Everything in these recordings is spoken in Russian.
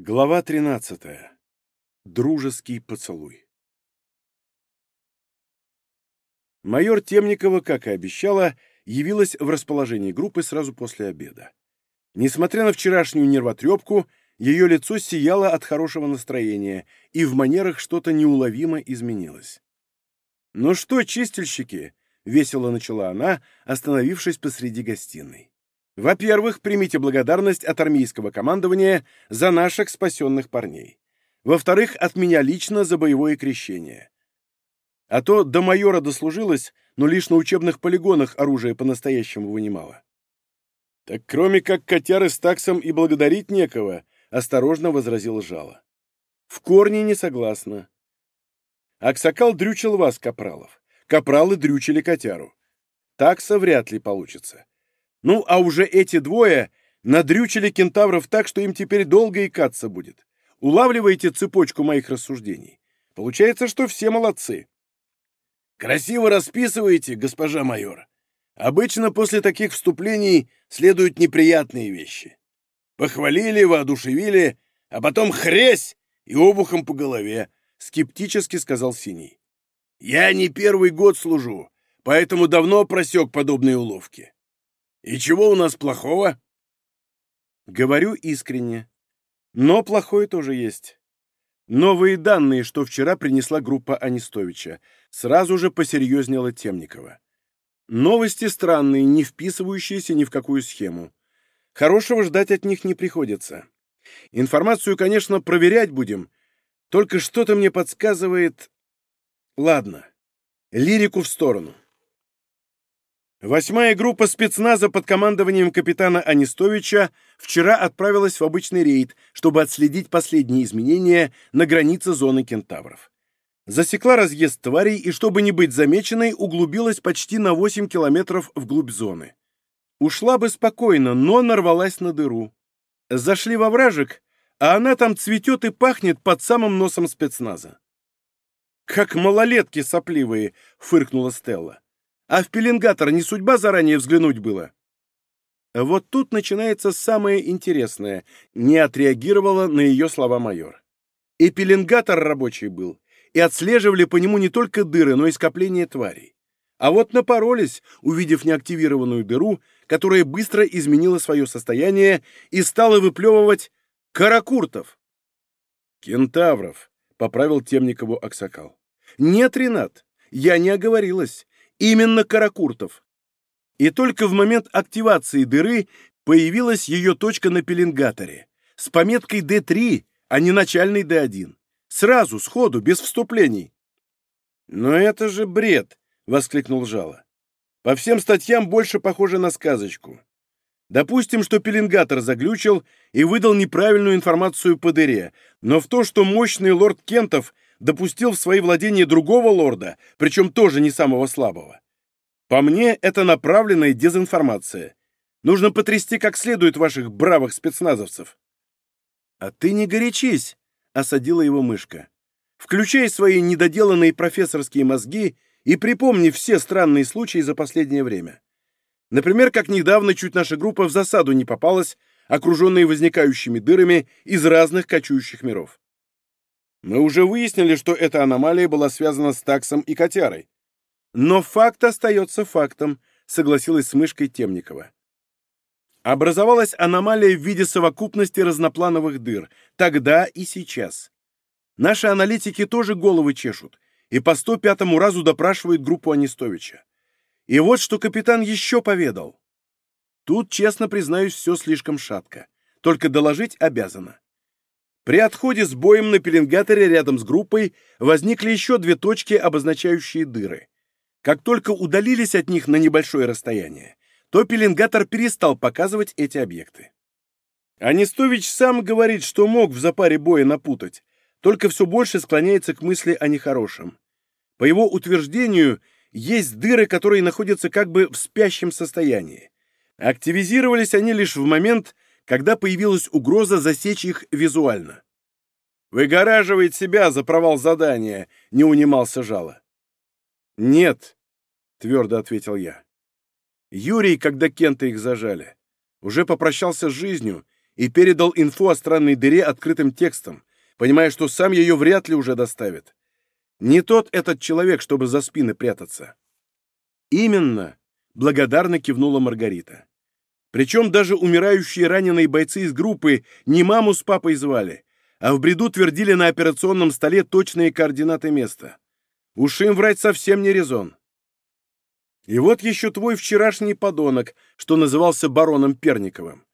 Глава 13. Дружеский поцелуй. Майор Темникова, как и обещала, явилась в расположении группы сразу после обеда. Несмотря на вчерашнюю нервотрепку, ее лицо сияло от хорошего настроения, и в манерах что-то неуловимо изменилось. «Ну что, чистильщики?» — весело начала она, остановившись посреди гостиной. Во-первых, примите благодарность от армейского командования за наших спасенных парней. Во-вторых, от меня лично за боевое крещение. А то до майора дослужилось, но лишь на учебных полигонах оружие по-настоящему вынимало. «Так кроме как котяры с таксом и благодарить некого», — осторожно возразил Жало. «В корне не согласна. Аксакал дрючил вас, капралов. Капралы дрючили котяру. Такса вряд ли получится. Ну, а уже эти двое надрючили кентавров так, что им теперь долго икаться будет. Улавливаете цепочку моих рассуждений? Получается, что все молодцы. Красиво расписываете, госпожа майор. Обычно после таких вступлений следуют неприятные вещи. Похвалили, воодушевили, а потом хресь и обухом по голове, скептически сказал Синий. Я не первый год служу, поэтому давно просек подобные уловки. И чего у нас плохого? Говорю искренне. Но плохое тоже есть. Новые данные, что вчера принесла группа Анистовича, сразу же посерьезнела Темникова. Новости странные, не вписывающиеся ни в какую схему. Хорошего ждать от них не приходится. Информацию, конечно, проверять будем, только что-то мне подсказывает... Ладно, лирику в сторону. Восьмая группа спецназа под командованием капитана Анистовича вчера отправилась в обычный рейд, чтобы отследить последние изменения на границе зоны кентавров. Засекла разъезд тварей и, чтобы не быть замеченной, углубилась почти на 8 километров вглубь зоны. Ушла бы спокойно, но нарвалась на дыру. Зашли во вражек, а она там цветет и пахнет под самым носом спецназа. «Как малолетки сопливые!» — фыркнула Стелла. А в пеленгатор не судьба заранее взглянуть было? Вот тут начинается самое интересное. Не отреагировала на ее слова майор. И пеленгатор рабочий был, и отслеживали по нему не только дыры, но и скопление тварей. А вот напоролись, увидев неактивированную дыру, которая быстро изменила свое состояние и стала выплевывать каракуртов. «Кентавров», — поправил Темникову Аксакал. «Нет, Ренат, я не оговорилась. Именно Каракуртов. И только в момент активации дыры появилась ее точка на пеленгаторе с пометкой D3, а не начальный D1. Сразу, сходу, без вступлений. «Но это же бред!» — воскликнул Жало. «По всем статьям больше похоже на сказочку. Допустим, что пеленгатор заглючил и выдал неправильную информацию по дыре, но в то, что мощный лорд Кентов допустил в свои владения другого лорда, причем тоже не самого слабого. По мне, это направленная дезинформация. Нужно потрясти как следует ваших бравых спецназовцев. А ты не горячись, осадила его мышка. Включай свои недоделанные профессорские мозги и припомни все странные случаи за последнее время. Например, как недавно чуть наша группа в засаду не попалась, окруженные возникающими дырами из разных кочующих миров. Мы уже выяснили, что эта аномалия была связана с таксом и котярой. Но факт остается фактом, согласилась с мышкой Темникова. Образовалась аномалия в виде совокупности разноплановых дыр, тогда и сейчас. Наши аналитики тоже головы чешут и по 105-му разу допрашивают группу Анистовича. И вот что капитан еще поведал. Тут, честно признаюсь, все слишком шатко. Только доложить обязана. При отходе с боем на пеленгаторе рядом с группой возникли еще две точки, обозначающие дыры. Как только удалились от них на небольшое расстояние, то пеленгатор перестал показывать эти объекты. Анистович сам говорит, что мог в запаре боя напутать, только все больше склоняется к мысли о нехорошем. По его утверждению, есть дыры, которые находятся как бы в спящем состоянии. Активизировались они лишь в момент, когда появилась угроза засечь их визуально. «Выгораживает себя за провал задания», — не унимался Жало. «Нет», — твердо ответил я. Юрий, когда Кента их зажали, уже попрощался с жизнью и передал инфу о странной дыре открытым текстом, понимая, что сам ее вряд ли уже доставит. Не тот этот человек, чтобы за спины прятаться. Именно, благодарно кивнула Маргарита. Причем даже умирающие раненые бойцы из группы не маму с папой звали, а в бреду твердили на операционном столе точные координаты места. Уж им врать совсем не резон. И вот еще твой вчерашний подонок, что назывался бароном Перниковым.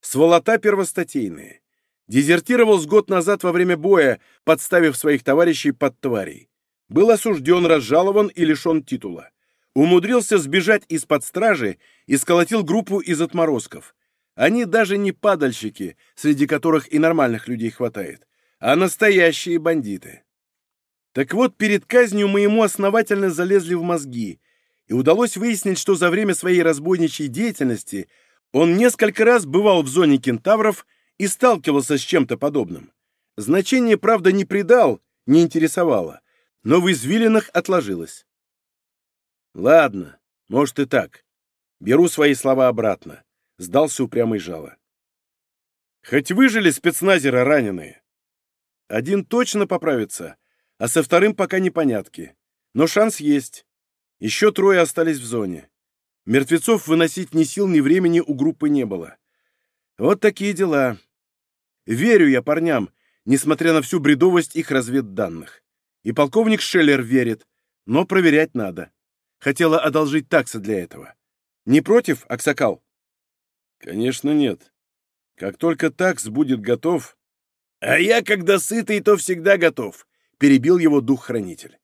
Сволота первостатейные. Дезертировал с год назад во время боя, подставив своих товарищей под тварей. Был осужден, разжалован и лишен титула. Умудрился сбежать из-под стражи и сколотил группу из отморозков. Они даже не падальщики, среди которых и нормальных людей хватает, а настоящие бандиты. Так вот, перед казнью мы ему основательно залезли в мозги, и удалось выяснить, что за время своей разбойничьей деятельности он несколько раз бывал в зоне кентавров и сталкивался с чем-то подобным. Значение, правда, не придал, не интересовало, но в извилинах отложилось. Ладно, может и так. Беру свои слова обратно. Сдался упрямый жало. Хоть выжили спецназера раненые. Один точно поправится, а со вторым пока непонятки. Но шанс есть. Еще трое остались в зоне. Мертвецов выносить ни сил, ни времени у группы не было. Вот такие дела. Верю я парням, несмотря на всю бредовость их разведданных. И полковник Шеллер верит, но проверять надо. Хотела одолжить такса для этого. Не против, Аксакал? Конечно, нет. Как только такс будет готов... А я, когда сытый, то всегда готов, перебил его дух-хранитель.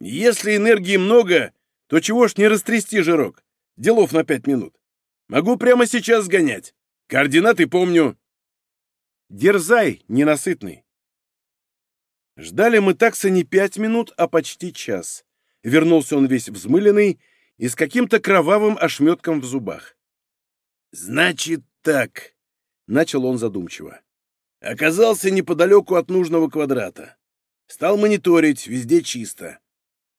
Если энергии много, то чего ж не растрясти жирок? Делов на пять минут. Могу прямо сейчас сгонять. Координаты помню. Дерзай, ненасытный. Ждали мы такса не пять минут, а почти час. Вернулся он весь взмыленный и с каким-то кровавым ошметком в зубах. «Значит так», — начал он задумчиво. «Оказался неподалеку от нужного квадрата. Стал мониторить, везде чисто.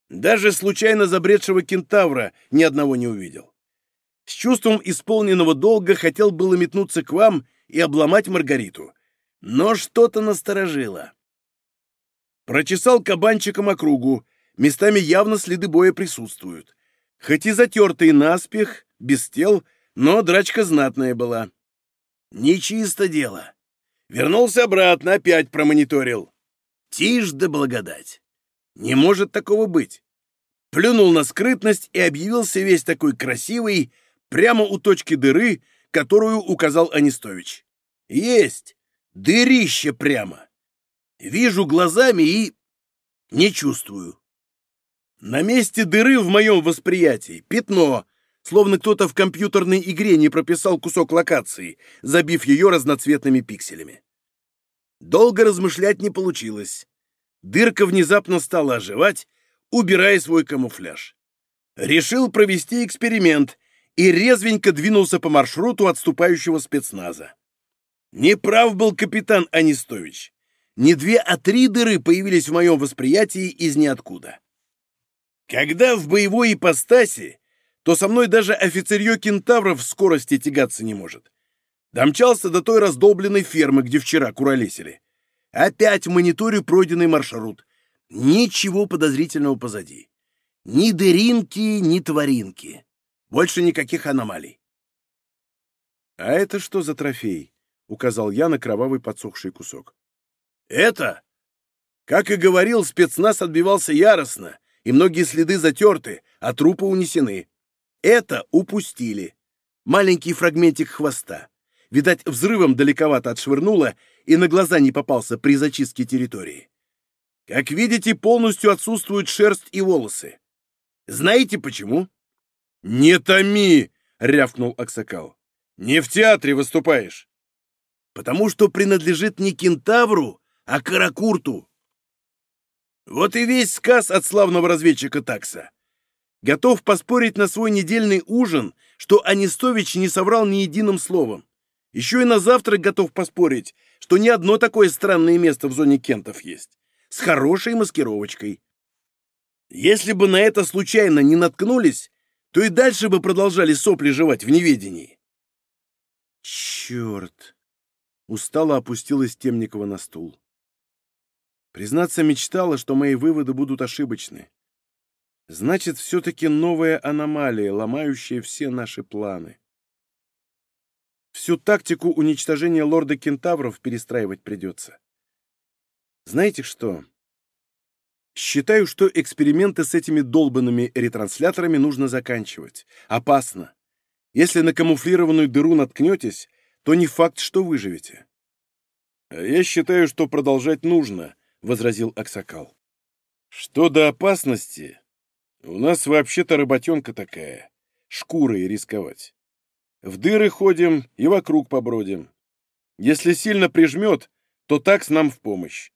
Даже случайно забредшего кентавра ни одного не увидел. С чувством исполненного долга хотел было метнуться к вам и обломать Маргариту. Но что-то насторожило. Прочесал кабанчиком округу, местами явно следы боя присутствуют. Хоть и затертый наспех, без тел, но драчка знатная была. Нечисто дело. Вернулся обратно, опять промониторил. Тишь да благодать. Не может такого быть. Плюнул на скрытность и объявился весь такой красивый, прямо у точки дыры, которую указал Анистович. Есть! Дырище прямо. Вижу глазами и... не чувствую. На месте дыры в моем восприятии пятно, словно кто-то в компьютерной игре не прописал кусок локации, забив ее разноцветными пикселями. Долго размышлять не получилось. Дырка внезапно стала оживать, убирая свой камуфляж. Решил провести эксперимент и резвенько двинулся по маршруту отступающего спецназа. Неправ был капитан Анистович. Не две, а три дыры появились в моем восприятии из ниоткуда. Когда в боевой ипостаси, то со мной даже офицерье кентавров в скорости тягаться не может. Домчался до той раздолбленной фермы, где вчера куролесили. Опять в мониторе пройденный маршрут. Ничего подозрительного позади. Ни дыринки, ни тваринки. Больше никаких аномалий. «А это что за трофей?» — указал я на кровавый подсохший кусок. «Это?» Как и говорил, спецназ отбивался яростно, и многие следы затерты, а трупы унесены. Это упустили. Маленький фрагментик хвоста. Видать, взрывом далековато отшвырнуло и на глаза не попался при зачистке территории. Как видите, полностью отсутствуют шерсть и волосы. Знаете почему? «Не томи!» — рявкнул Аксакал. «Не в театре выступаешь!» «Потому что принадлежит не кентавру, а каракурту. Вот и весь сказ от славного разведчика Такса. Готов поспорить на свой недельный ужин, что Анистович не соврал ни единым словом. Еще и на завтрак готов поспорить, что ни одно такое странное место в зоне кентов есть. С хорошей маскировочкой. Если бы на это случайно не наткнулись, то и дальше бы продолжали сопли жевать в неведении. Черт! Устало опустилась Темникова на стул. Признаться, мечтала, что мои выводы будут ошибочны. Значит, все-таки новая аномалия, ломающая все наши планы. Всю тактику уничтожения лорда Кентавров перестраивать придется. Знаете что? Считаю, что эксперименты с этими долбанными ретрансляторами нужно заканчивать. Опасно. Если на камуфлированную дыру наткнетесь, то не факт, что выживете. «Я считаю, что продолжать нужно», — возразил Аксакал. «Что до опасности? У нас вообще-то работенка такая. Шкурой рисковать. В дыры ходим и вокруг побродим. Если сильно прижмет, то такс нам в помощь.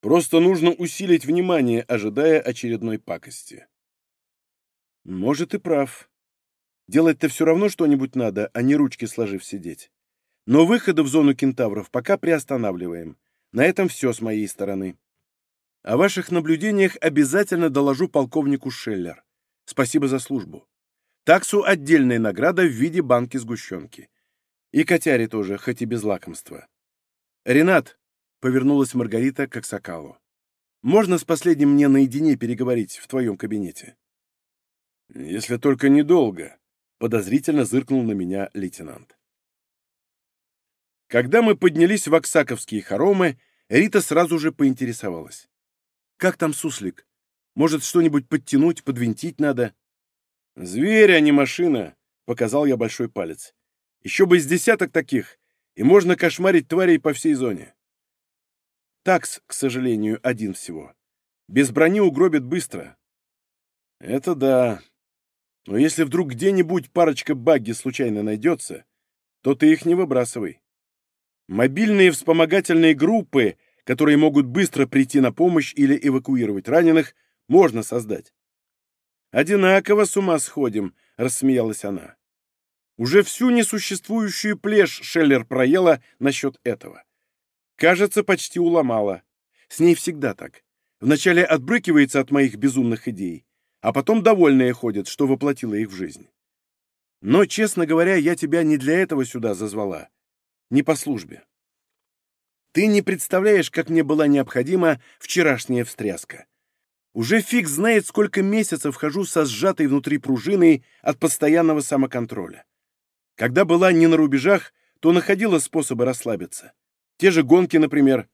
Просто нужно усилить внимание, ожидая очередной пакости». «Может, и прав. Делать-то все равно что-нибудь надо, а не ручки сложив сидеть. Но выходы в зону кентавров пока приостанавливаем. На этом все с моей стороны. О ваших наблюдениях обязательно доложу полковнику Шеллер. Спасибо за службу. Таксу отдельная награда в виде банки сгущенки. И котяре тоже, хоть и без лакомства. «Ренат», — повернулась Маргарита к Аксакалу, — «можно с последним мне наедине переговорить в твоем кабинете?» «Если только недолго», — подозрительно зыркнул на меня лейтенант. Когда мы поднялись в Оксаковские хоромы, Рита сразу же поинтересовалась. «Как там суслик? Может, что-нибудь подтянуть, подвинтить надо?» «Зверь, а не машина», — показал я большой палец. «Еще бы из десяток таких, и можно кошмарить тварей по всей зоне». Такс, к сожалению, один всего. Без брони угробит быстро. Это да. Но если вдруг где-нибудь парочка багги случайно найдется, то ты их не выбрасывай. Мобильные вспомогательные группы, которые могут быстро прийти на помощь или эвакуировать раненых, можно создать. «Одинаково с ума сходим», — рассмеялась она. Уже всю несуществующую плешь Шеллер проела насчет этого. Кажется, почти уломала. С ней всегда так. Вначале отбрыкивается от моих безумных идей, а потом довольная ходит, что воплотила их в жизнь. Но, честно говоря, я тебя не для этого сюда зазвала не по службе. Ты не представляешь, как мне была необходима вчерашняя встряска. Уже фиг знает, сколько месяцев хожу со сжатой внутри пружиной от постоянного самоконтроля. Когда была не на рубежах, то находила способы расслабиться. Те же гонки, например.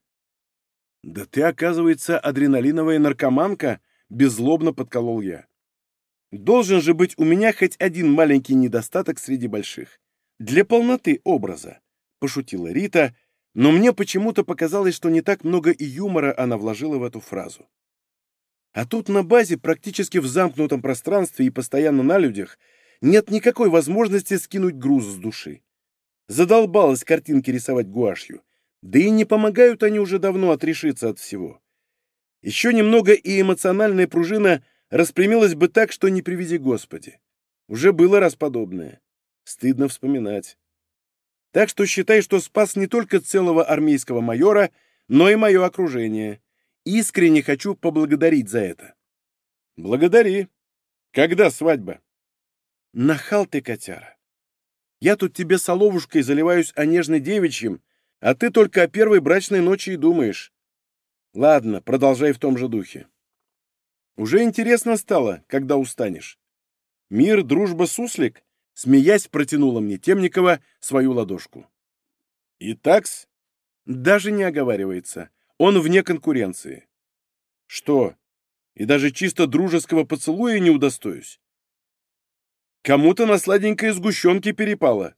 «Да ты, оказывается, адреналиновая наркоманка», — беззлобно подколол я. «Должен же быть у меня хоть один маленький недостаток среди больших. Для полноты образа пошутила Рита, но мне почему-то показалось, что не так много и юмора она вложила в эту фразу. А тут на базе, практически в замкнутом пространстве и постоянно на людях, нет никакой возможности скинуть груз с души. Задолбалась картинки рисовать гуашью. Да и не помогают они уже давно отрешиться от всего. Еще немного, и эмоциональная пружина распрямилась бы так, что не приведи Господи. Уже было раз подобное. Стыдно вспоминать. Так что считай, что спас не только целого армейского майора, но и мое окружение. Искренне хочу поблагодарить за это. Благодари. Когда свадьба? Нахал ты, котяра. Я тут тебе соловушкой заливаюсь о нежной девичьем, а ты только о первой брачной ночи и думаешь. Ладно, продолжай в том же духе. Уже интересно стало, когда устанешь. Мир, дружба, суслик? Смеясь, протянула мне Темникова свою ладошку. И такс даже не оговаривается. Он вне конкуренции. Что? И даже чисто дружеского поцелуя не удостоюсь? Кому-то на сладенькой сгущенке перепало.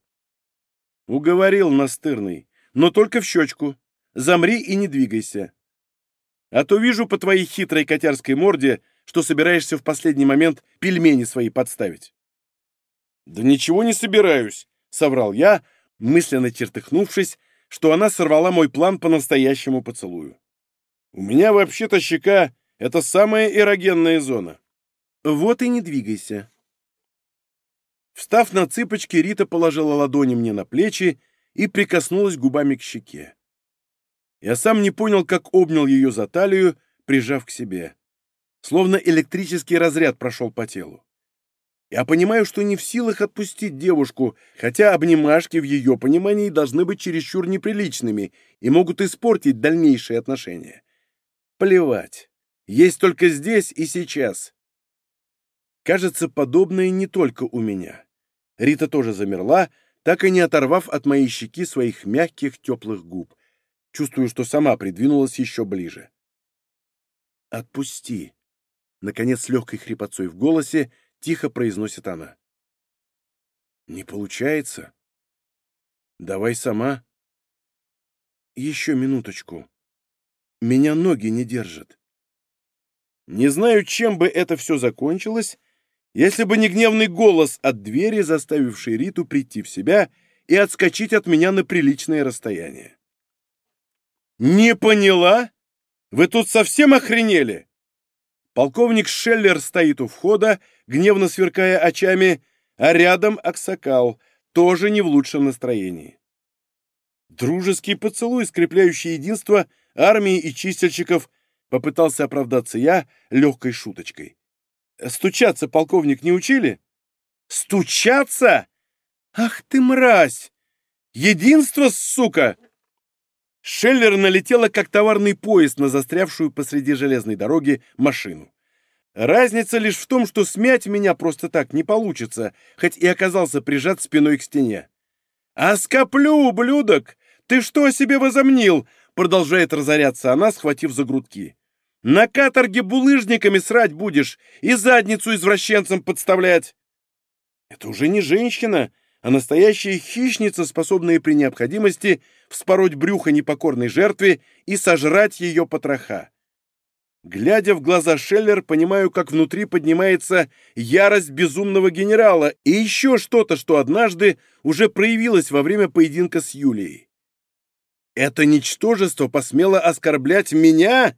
Уговорил настырный, но только в щечку. Замри и не двигайся. А то вижу по твоей хитрой котярской морде, что собираешься в последний момент пельмени свои подставить. «Да ничего не собираюсь», — соврал я, мысленно чертыхнувшись, что она сорвала мой план по настоящему поцелую. «У меня вообще-то щека — это самая эрогенная зона». «Вот и не двигайся». Встав на цыпочки, Рита положила ладони мне на плечи и прикоснулась губами к щеке. Я сам не понял, как обнял ее за талию, прижав к себе. Словно электрический разряд прошел по телу. Я понимаю, что не в силах отпустить девушку, хотя обнимашки в ее понимании должны быть чересчур неприличными и могут испортить дальнейшие отношения. Плевать. Есть только здесь и сейчас. Кажется, подобное не только у меня. Рита тоже замерла, так и не оторвав от моей щеки своих мягких теплых губ. Чувствую, что сама придвинулась еще ближе. «Отпусти!» Наконец, с легкой хрипотцой в голосе, тихо произносит она. «Не получается. Давай сама». «Еще минуточку. Меня ноги не держат». Не знаю, чем бы это все закончилось, если бы не гневный голос от двери, заставивший Риту прийти в себя и отскочить от меня на приличное расстояние. «Не поняла? Вы тут совсем охренели?» Полковник Шеллер стоит у входа, гневно сверкая очами, а рядом Аксакал, тоже не в лучшем настроении. Дружеский поцелуй, скрепляющий единство армии и чистильщиков, попытался оправдаться я легкой шуточкой. Стучаться полковник не учили? Стучаться? Ах ты мразь! Единство, сука! Шеллер налетела, как товарный поезд на застрявшую посреди железной дороги машину. Разница лишь в том, что смять меня просто так не получится, хоть и оказался прижат спиной к стене. «А скоплю, ублюдок! Ты что о себе возомнил?» Продолжает разоряться она, схватив за грудки. На каторге булыжниками срать будешь и задницу извращенцам подставлять. Это уже не женщина, а настоящая хищница, способная при необходимости вспороть брюхо непокорной жертве и сожрать ее потроха. Глядя в глаза Шеллер, понимаю, как внутри поднимается ярость безумного генерала и еще что-то, что однажды уже проявилось во время поединка с Юлией. Это ничтожество посмело оскорблять меня?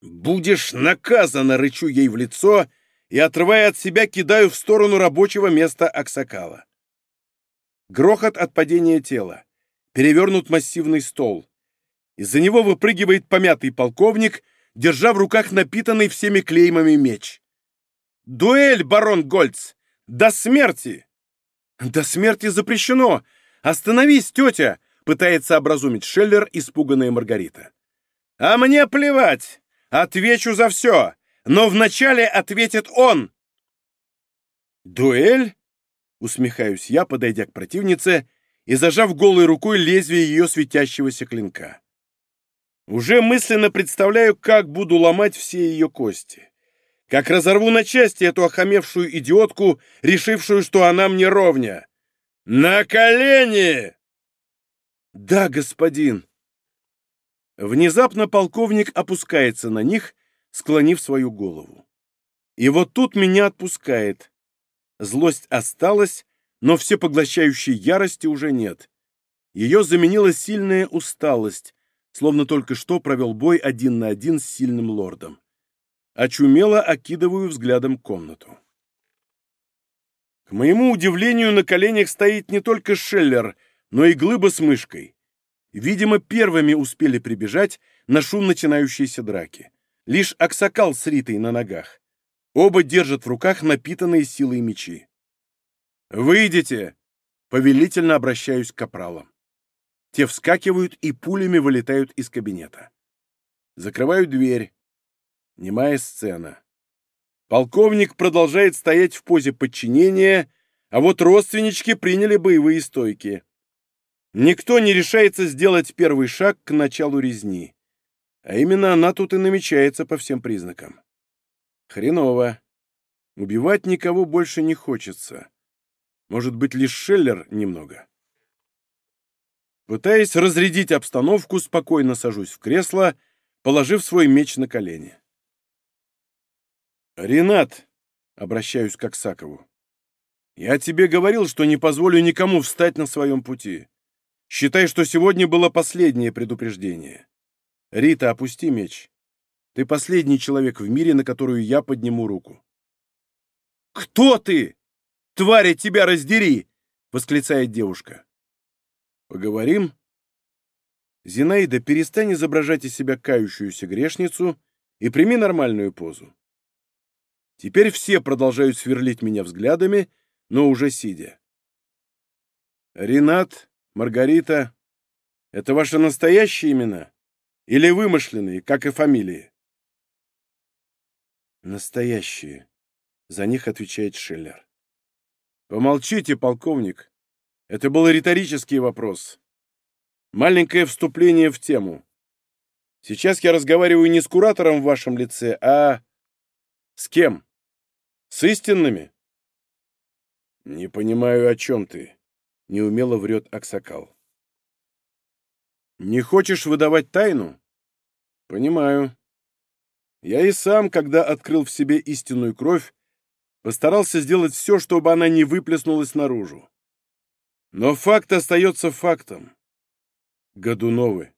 «Будешь наказана!» — рычу ей в лицо и, отрывая от себя, кидаю в сторону рабочего места Аксакала. Грохот от падения тела. Перевернут массивный стол. Из-за него выпрыгивает помятый полковник, держа в руках напитанный всеми клеймами меч. «Дуэль, барон Гольц! До смерти!» «До смерти запрещено! Остановись, тетя!» — пытается образумить Шеллер, испуганная Маргарита. «А мне плевать! Отвечу за все, но вначале ответит он. Дуэль? Усмехаюсь я, подойдя к противнице и зажав голой рукой лезвие ее светящегося клинка. Уже мысленно представляю, как буду ломать все ее кости. Как разорву на части эту охамевшую идиотку, решившую, что она мне ровня. «На колени!» «Да, господин!» Внезапно полковник опускается на них, склонив свою голову. И вот тут меня отпускает. Злость осталась, но всепоглощающей ярости уже нет. Ее заменила сильная усталость, словно только что провел бой один на один с сильным лордом. Очумело окидываю взглядом комнату. К моему удивлению, на коленях стоит не только Шеллер, но и глыба с мышкой. Видимо, первыми успели прибежать на шум начинающейся драки. Лишь Аксакал с Ритой на ногах. Оба держат в руках напитанные силой мечи. «Выйдите!» — повелительно обращаюсь к капралам. Те вскакивают и пулями вылетают из кабинета. Закрываю дверь. Немая сцена. Полковник продолжает стоять в позе подчинения, а вот родственнички приняли боевые стойки. Никто не решается сделать первый шаг к началу резни. А именно она тут и намечается по всем признакам. Хреново. Убивать никого больше не хочется. Может быть, лишь Шеллер немного. Пытаясь разрядить обстановку, спокойно сажусь в кресло, положив свой меч на колени. «Ренат!» — обращаюсь к Аксакову. «Я тебе говорил, что не позволю никому встать на своем пути. Считай, что сегодня было последнее предупреждение. Рита, опусти меч. Ты последний человек в мире, на которую я подниму руку. «Кто ты? Тварь, тебя раздери!» — восклицает девушка. «Поговорим?» «Зинаида, перестань изображать из себя кающуюся грешницу и прими нормальную позу. Теперь все продолжают сверлить меня взглядами, но уже сидя. Ренат, Маргарита — это ваши настоящие имена? Или вымышленные, как и фамилии? Настоящие. За них отвечает Шиллер. Помолчите, полковник. Это был риторический вопрос. Маленькое вступление в тему. Сейчас я разговариваю не с куратором в вашем лице, а... С кем? С истинными? Не понимаю, о чем ты. Неумело врет Аксакал. Не хочешь выдавать тайну? Понимаю. Я и сам, когда открыл в себе истинную кровь, постарался сделать все, чтобы она не выплеснулась наружу. Но факт остается фактом. Годуновы.